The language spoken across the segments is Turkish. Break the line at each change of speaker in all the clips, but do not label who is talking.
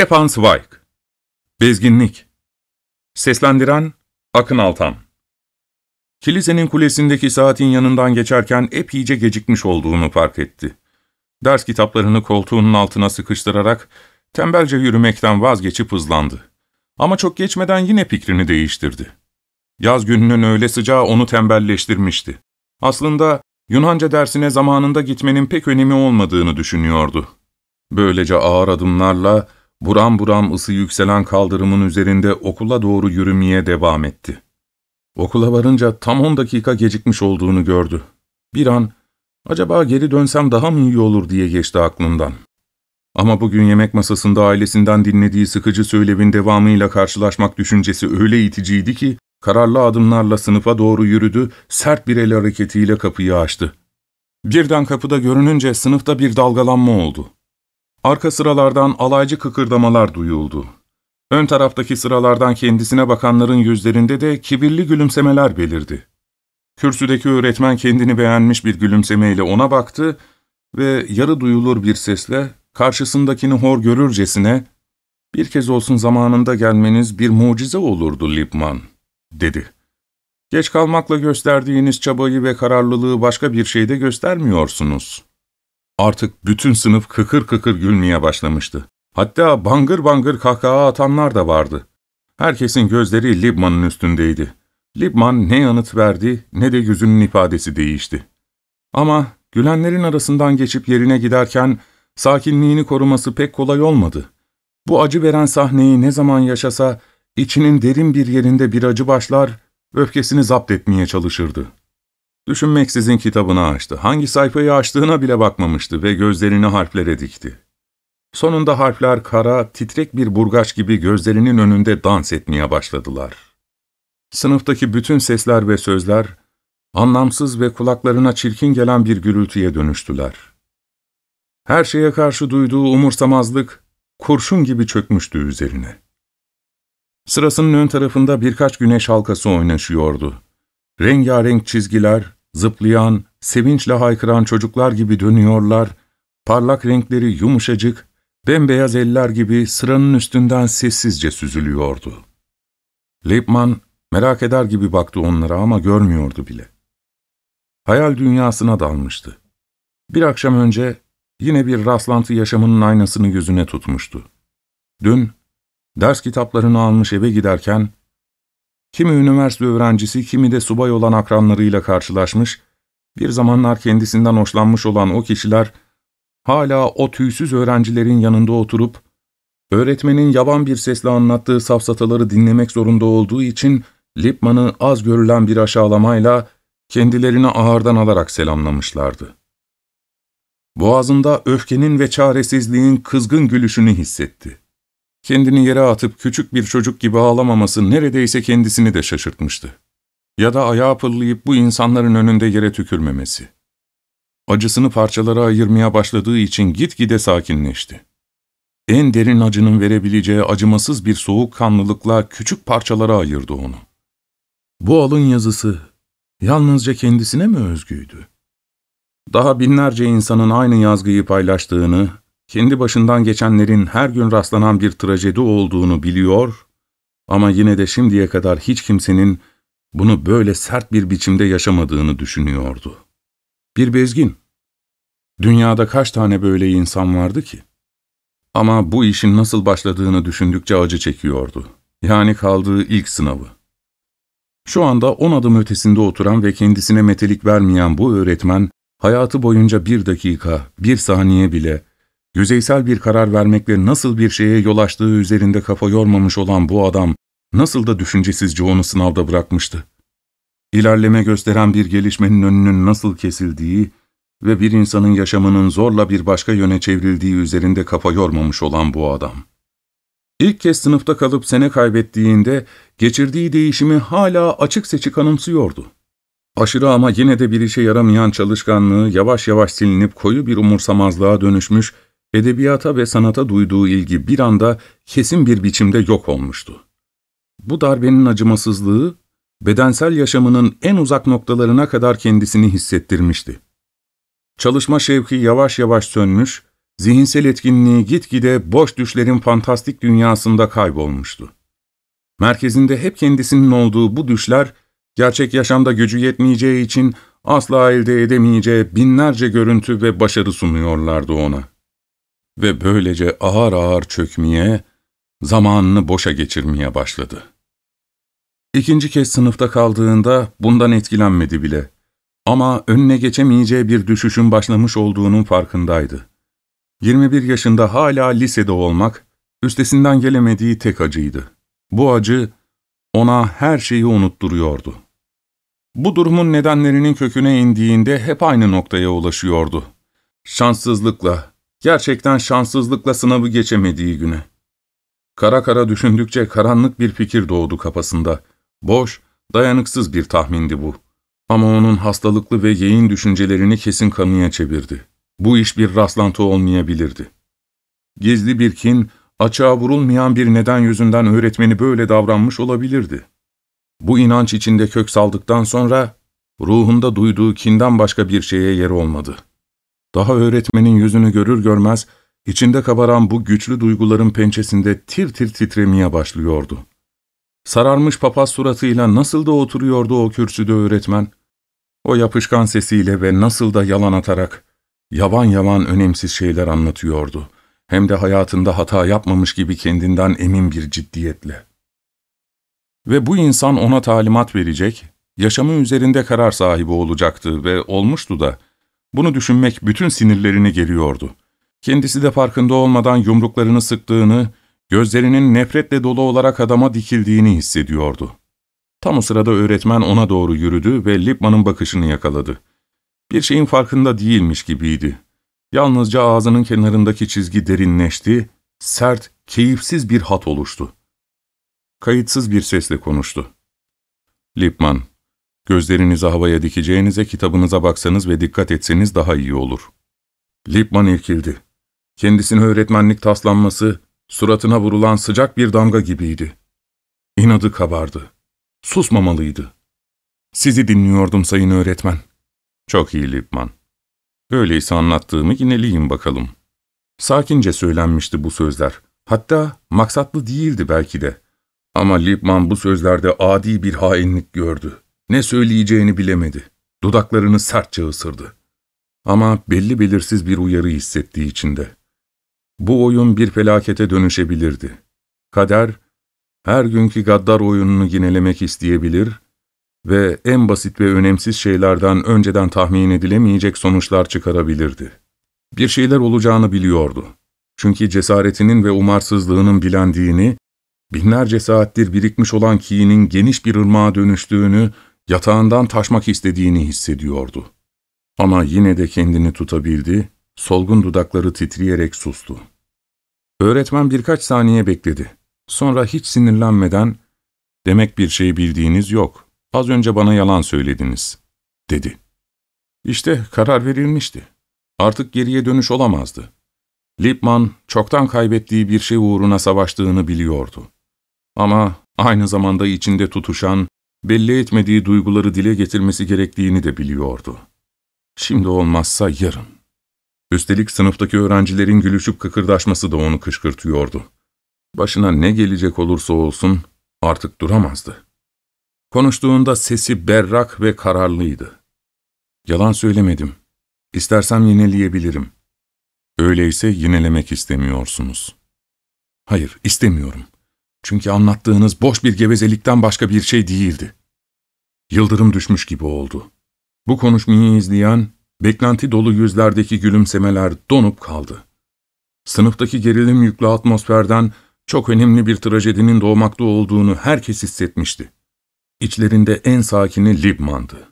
Stepan Zweig Bezginlik Seslendiren Akın Altan Kilisenin kulesindeki saatin yanından geçerken epeyce gecikmiş olduğunu fark etti. Ders kitaplarını koltuğunun altına sıkıştırarak tembelce yürümekten vazgeçip hızlandı. Ama çok geçmeden yine fikrini değiştirdi. Yaz gününün öğle sıcağı onu tembelleştirmişti. Aslında Yunanca dersine zamanında gitmenin pek önemi olmadığını düşünüyordu. Böylece ağır adımlarla buram buram ısı yükselen kaldırımın üzerinde okula doğru yürümeye devam etti. Okula varınca tam on dakika gecikmiş olduğunu gördü. Bir an, acaba geri dönsem daha mı iyi olur diye geçti aklından. Ama bugün yemek masasında ailesinden dinlediği sıkıcı söylevin devamıyla karşılaşmak düşüncesi öyle iticiydi ki, kararlı adımlarla sınıfa doğru yürüdü, sert bir el hareketiyle kapıyı açtı. Birden kapıda görününce sınıfta bir dalgalanma oldu. Arka sıralardan alaycı kıkırdamalar duyuldu. Ön taraftaki sıralardan kendisine bakanların yüzlerinde de kibirli gülümsemeler belirdi. Kürsüdeki öğretmen kendini beğenmiş bir gülümsemeyle ona baktı ve yarı duyulur bir sesle karşısındakini hor görürcesine ''Bir kez olsun zamanında gelmeniz bir mucize olurdu Lipman.'' dedi. ''Geç kalmakla gösterdiğiniz çabayı ve kararlılığı başka bir şeyde göstermiyorsunuz.'' Artık bütün sınıf kıkır kıkır gülmeye başlamıştı. Hatta bangır bangır kahkaha atanlar da vardı. Herkesin gözleri Libman'ın üstündeydi. Libman ne yanıt verdi ne de yüzünün ifadesi değişti. Ama gülenlerin arasından geçip yerine giderken sakinliğini koruması pek kolay olmadı. Bu acı veren sahneyi ne zaman yaşasa içinin derin bir yerinde bir acı başlar, öfkesini zapt etmeye çalışırdı. Düşünmeksizin kitabını açtı. Hangi sayfayı açtığına bile bakmamıştı ve gözlerini harflere dikti. Sonunda harfler kara, titrek bir burgaç gibi gözlerinin önünde dans etmeye başladılar. Sınıftaki bütün sesler ve sözler, anlamsız ve kulaklarına çirkin gelen bir gürültüye dönüştüler. Her şeye karşı duyduğu umursamazlık, kurşun gibi çökmüştü üzerine. Sırasının ön tarafında birkaç güneş halkası oynaşıyordu. Rengarenk çizgiler, zıplayan, sevinçle haykıran çocuklar gibi dönüyorlar, parlak renkleri yumuşacık, bembeyaz eller gibi sıranın üstünden sessizce süzülüyordu. Liebman merak eder gibi baktı onlara ama görmüyordu bile. Hayal dünyasına dalmıştı. Bir akşam önce yine bir rastlantı yaşamının aynasını yüzüne tutmuştu. Dün, ders kitaplarını almış eve giderken, Kimi üniversite öğrencisi, kimi de subay olan akranlarıyla karşılaşmış, bir zamanlar kendisinden hoşlanmış olan o kişiler, hala o tüysüz öğrencilerin yanında oturup, öğretmenin yaban bir sesle anlattığı safsataları dinlemek zorunda olduğu için, Lipman'ı az görülen bir aşağılamayla kendilerini ağırdan alarak selamlamışlardı. Boğazında öfkenin ve çaresizliğin kızgın gülüşünü hissetti. Kendini yere atıp küçük bir çocuk gibi ağlamaması neredeyse kendisini de şaşırtmıştı. Ya da ayağı pırlayıp bu insanların önünde yere tükürmemesi. Acısını parçalara ayırmaya başladığı için gitgide sakinleşti. En derin acının verebileceği acımasız bir soğukkanlılıkla küçük parçalara ayırdı onu. Bu alın yazısı yalnızca kendisine mi özgüydü? Daha binlerce insanın aynı yazgıyı paylaştığını kendi başından geçenlerin her gün rastlanan bir trajedi olduğunu biliyor ama yine de şimdiye kadar hiç kimsenin bunu böyle sert bir biçimde yaşamadığını düşünüyordu. Bir bezgin. Dünyada kaç tane böyle insan vardı ki? Ama bu işin nasıl başladığını düşündükçe acı çekiyordu. Yani kaldığı ilk sınavı. Şu anda on adım ötesinde oturan ve kendisine metelik vermeyen bu öğretmen, hayatı boyunca bir dakika, bir saniye bile Yüzeysel bir karar vermekle nasıl bir şeye yol açtığı üzerinde kafa yormamış olan bu adam, nasıl da düşüncesizce onu sınavda bırakmıştı. İlerleme gösteren bir gelişmenin önünün nasıl kesildiği ve bir insanın yaşamının zorla bir başka yöne çevrildiği üzerinde kafa yormamış olan bu adam. İlk kez sınıfta kalıp sene kaybettiğinde geçirdiği değişimi hala açık seçik anımsıyordu. Aşırı ama yine de bir işe yaramayan çalışkanlığı yavaş yavaş silinip koyu bir umursamazlığa dönüşmüş edebiyata ve sanata duyduğu ilgi bir anda kesin bir biçimde yok olmuştu. Bu darbenin acımasızlığı, bedensel yaşamının en uzak noktalarına kadar kendisini hissettirmişti. Çalışma şevki yavaş yavaş sönmüş, zihinsel etkinliği gitgide boş düşlerin fantastik dünyasında kaybolmuştu. Merkezinde hep kendisinin olduğu bu düşler, gerçek yaşamda gücü yetmeyeceği için asla elde edemeyeceği binlerce görüntü ve başarı sunuyorlardı ona. Ve böylece ağır ağır çökmeye, zamanını boşa geçirmeye başladı. İkinci kez sınıfta kaldığında bundan etkilenmedi bile. Ama önüne geçemeyeceği bir düşüşün başlamış olduğunun farkındaydı. 21 yaşında hala lisede olmak, üstesinden gelemediği tek acıydı. Bu acı, ona her şeyi unutturuyordu. Bu durumun nedenlerinin köküne indiğinde hep aynı noktaya ulaşıyordu. Şanssızlıkla, gerçekten şanssızlıkla sınavı geçemediği güne. Kara kara düşündükçe karanlık bir fikir doğdu kafasında. Boş, dayanıksız bir tahmindi bu. Ama onun hastalıklı ve yeğin düşüncelerini kesin kanıya çevirdi. Bu iş bir rastlantı olmayabilirdi. Gizli bir kin, açığa vurulmayan bir neden yüzünden öğretmeni böyle davranmış olabilirdi. Bu inanç içinde kök saldıktan sonra, ruhunda duyduğu kinden başka bir şeye yer olmadı. Daha öğretmenin yüzünü görür görmez, içinde kabaran bu güçlü duyguların pençesinde tir tir titremeye başlıyordu. Sararmış papaz suratıyla nasıl da oturuyordu o kürsüde öğretmen. O yapışkan sesiyle ve nasıl da yalan atarak, yavan yavan önemsiz şeyler anlatıyordu. Hem de hayatında hata yapmamış gibi kendinden emin bir ciddiyetle. Ve bu insan ona talimat verecek, yaşamı üzerinde karar sahibi olacaktı ve olmuştu da, bunu düşünmek bütün sinirlerini geriyordu. Kendisi de farkında olmadan yumruklarını sıktığını, gözlerinin nefretle dolu olarak adama dikildiğini hissediyordu. Tam o sırada öğretmen ona doğru yürüdü ve Lipman'ın bakışını yakaladı. Bir şeyin farkında değilmiş gibiydi. Yalnızca ağzının kenarındaki çizgi derinleşti, sert, keyifsiz bir hat oluştu. Kayıtsız bir sesle konuştu. Lipman, gözlerinizi havaya dikeceğinize kitabınıza baksanız ve dikkat etseniz daha iyi olur. Lipman irkildi. Kendisine öğretmenlik taslanması, suratına vurulan sıcak bir damga gibiydi. İnadı kabardı. Susmamalıydı. Sizi dinliyordum sayın öğretmen. Çok iyi Lipman. Öyleyse anlattığımı yineleyeyim bakalım. Sakince söylenmişti bu sözler. Hatta maksatlı değildi belki de. Ama Lipman bu sözlerde adi bir hainlik gördü. Ne söyleyeceğini bilemedi. Dudaklarını sertçe ısırdı. Ama belli belirsiz bir uyarı hissettiği içinde. Bu oyun bir felakete dönüşebilirdi. Kader, her günkü gaddar oyununu yinelemek isteyebilir ve en basit ve önemsiz şeylerden önceden tahmin edilemeyecek sonuçlar çıkarabilirdi. Bir şeyler olacağını biliyordu. Çünkü cesaretinin ve umarsızlığının bilendiğini, binlerce saattir birikmiş olan kiyinin geniş bir ırmağa dönüştüğünü, yatağından taşmak istediğini hissediyordu. Ama yine de kendini tutabildi, solgun dudakları titreyerek sustu. Öğretmen birkaç saniye bekledi. Sonra hiç sinirlenmeden, ''Demek bir şey bildiğiniz yok. Az önce bana yalan söylediniz.'' dedi. İşte karar verilmişti. Artık geriye dönüş olamazdı. Lipman çoktan kaybettiği bir şey uğruna savaştığını biliyordu. Ama aynı zamanda içinde tutuşan, belli etmediği duyguları dile getirmesi gerektiğini de biliyordu. Şimdi olmazsa yarın. Üstelik sınıftaki öğrencilerin gülüşüp kıkırdaşması da onu kışkırtıyordu. Başına ne gelecek olursa olsun artık duramazdı. Konuştuğunda sesi berrak ve kararlıydı. Yalan söylemedim. İstersem yineleyebilirim. Öyleyse yinelemek istemiyorsunuz. Hayır, istemiyorum. Çünkü anlattığınız boş bir gevezelikten başka bir şey değildi. Yıldırım düşmüş gibi oldu. Bu konuşmayı izleyen, beklenti dolu yüzlerdeki gülümsemeler donup kaldı. Sınıftaki gerilim yüklü atmosferden çok önemli bir trajedinin doğmakta olduğunu herkes hissetmişti. İçlerinde en sakini Libman'dı.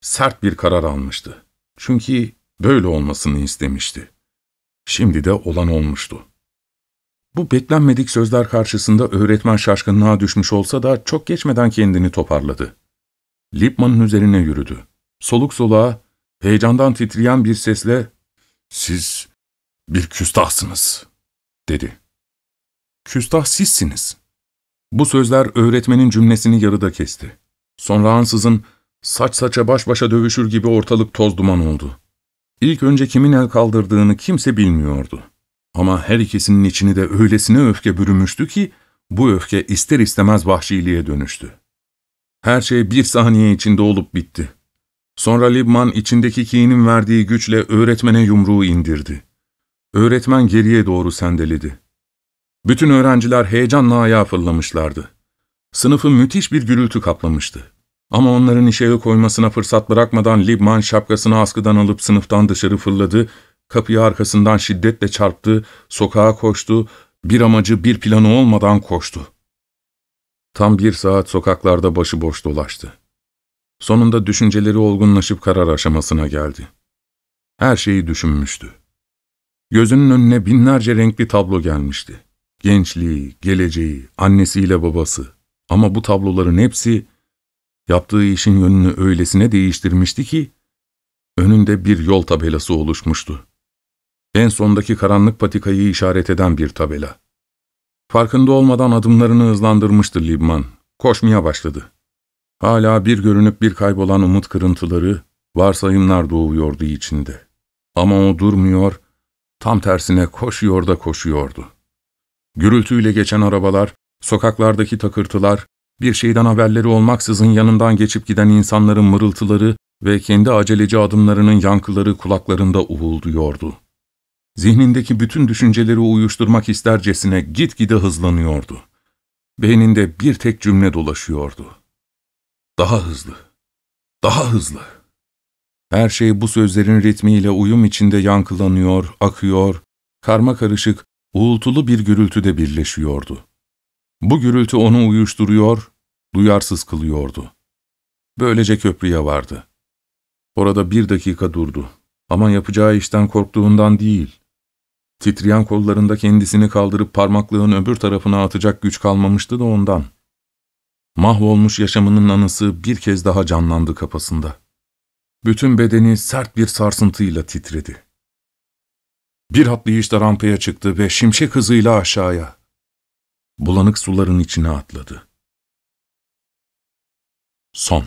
Sert bir karar almıştı. Çünkü böyle olmasını istemişti. Şimdi de olan olmuştu. Bu beklenmedik sözler karşısında öğretmen şaşkınlığa düşmüş olsa da çok geçmeden kendini toparladı. Lipman'ın üzerine yürüdü. Soluk soluğa, heyecandan titreyen bir sesle, ''Siz bir küstahsınız.'' dedi. ''Küstah sizsiniz.'' Bu sözler öğretmenin cümlesini yarıda kesti. Sonra ansızın saç saça baş başa dövüşür gibi ortalık toz duman oldu. İlk önce kimin el kaldırdığını kimse bilmiyordu. Ama her ikisinin içini de öylesine öfke bürümüştü ki, bu öfke ister istemez vahşiliğe dönüştü. Her şey bir saniye içinde olup bitti. Sonra Libman içindeki kinin verdiği güçle öğretmene yumruğu indirdi. Öğretmen geriye doğru sendeledi. Bütün öğrenciler heyecanla ayağa fırlamışlardı. Sınıfı müthiş bir gürültü kaplamıştı. Ama onların işe koymasına fırsat bırakmadan Libman şapkasını askıdan alıp sınıftan dışarı fırladı, kapıyı arkasından şiddetle çarptı, sokağa koştu, bir amacı bir planı olmadan koştu. Tam bir saat sokaklarda başıboş dolaştı. Sonunda düşünceleri olgunlaşıp karar aşamasına geldi. Her şeyi düşünmüştü. Gözünün önüne binlerce renkli tablo gelmişti. Gençliği, geleceği, annesiyle babası. Ama bu tabloların hepsi yaptığı işin yönünü öylesine değiştirmişti ki önünde bir yol tabelası oluşmuştu. En sondaki karanlık patikayı işaret eden bir tabela. Farkında olmadan adımlarını hızlandırmıştı Libman. Koşmaya başladı. Hala bir görünüp bir kaybolan umut kırıntıları, varsayımlar doğuyordu içinde. Ama o durmuyor, tam tersine koşuyor da koşuyordu. Gürültüyle geçen arabalar, sokaklardaki takırtılar, bir şeyden haberleri olmaksızın yanından geçip giden insanların mırıltıları ve kendi aceleci adımlarının yankıları kulaklarında uğulduyordu. Zihnindeki bütün düşünceleri uyuşturmak istercesine gitgide hızlanıyordu. Beyninde bir tek cümle dolaşıyordu. Daha hızlı, daha hızlı. Her şey bu sözlerin ritmiyle uyum içinde yankılanıyor, akıyor, karma karışık, uğultulu bir gürültüde birleşiyordu. Bu gürültü onu uyuşturuyor, duyarsız kılıyordu. Böylece köprüye vardı. Orada bir dakika durdu ama yapacağı işten korktuğundan değil. Titreyen kollarında kendisini kaldırıp parmaklığın öbür tarafına atacak güç kalmamıştı da ondan. Mahvolmuş yaşamının anısı bir kez daha canlandı kafasında. Bütün bedeni sert bir sarsıntıyla titredi. Bir atlayışta rampaya çıktı ve şimşek hızıyla aşağıya. Bulanık suların içine atladı. Son